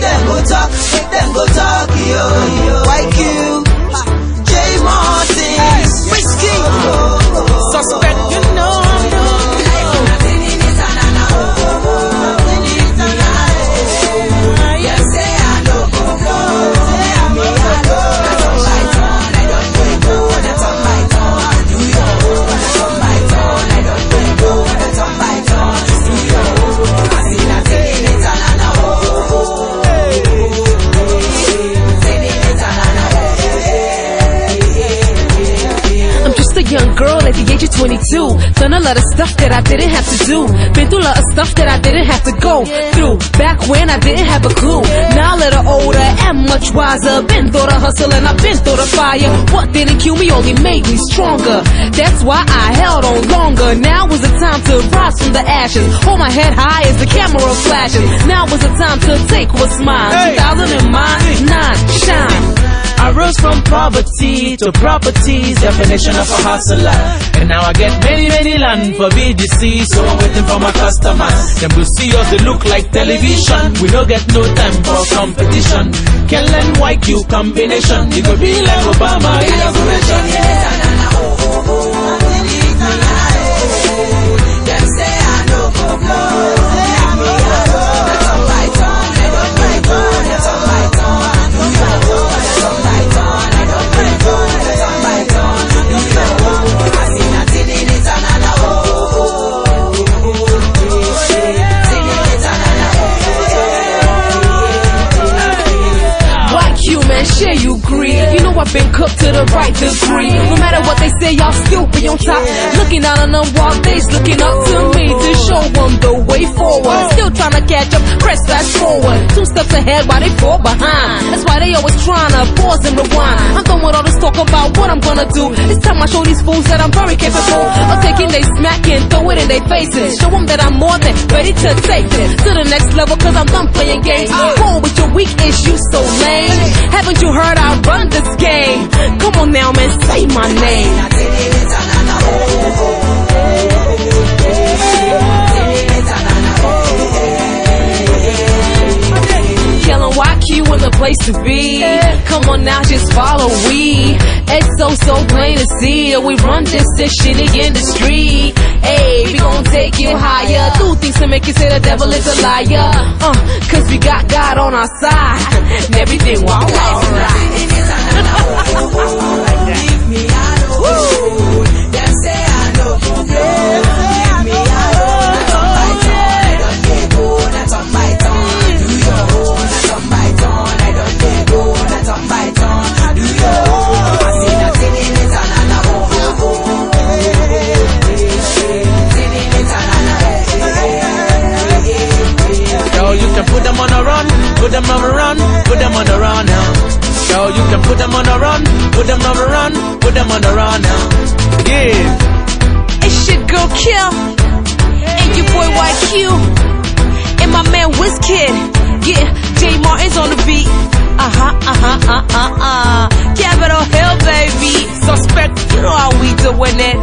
them go talk, make them go talk, yo, yo. YQ. At the age of 22. Done a lot of stuff that I didn't have to do. Been through a lot of stuff that I didn't have to go through. Back when I didn't have a clue. Now a little older and much wiser. Been through the hustle and I've been through the fire. What didn't kill me only made me stronger. That's why I held on longer. Now is the time to rise from the ashes. Hold my head high as the camera flashes. Now is the time to take what's mine. 2009, shine. I rose from poverty to properties, definition of a hustler. And now I get many, many land for BGC, so I'm waiting for my customers. Them will see us, they look like television. We don't get no time for competition. Kellen YQ combination, you could be like Obama I've been cooked to the right degree. No matter what they say, I'll still be on top. Looking out on them wild days, looking up to me to show them the way forward. Still trying to catch up, press fast forward. Two steps ahead while they fall behind. That's why they always trying to pause and rewind. I'm done with all this talk about what I'm gonna do. It's time I show these fools that I'm very capable of taking they smack and throw it in their faces. Show them that I'm more than ready to take it to the next level, cause I'm done playing games. On with your weak issues, so lame. Haven't you Come on now, man, say my name. Killing YQ is a place to be. Come on now, just follow we. It's so so plain to see. We run this this shitty industry. Hey, we gon' take it higher. Do things to make you say the devil is a liar. Uh, cause we got God on our side. And everything will them, put them on the run, put them on the run, put them on the run. now, Yeah. It should go Kill, and your boy YQ, and my man Wizkid. Yeah, Jay Martins on the beat. Uh huh, uh huh, uh uh uh huh. Capitol Hill, baby. Suspect, you know how we doing it.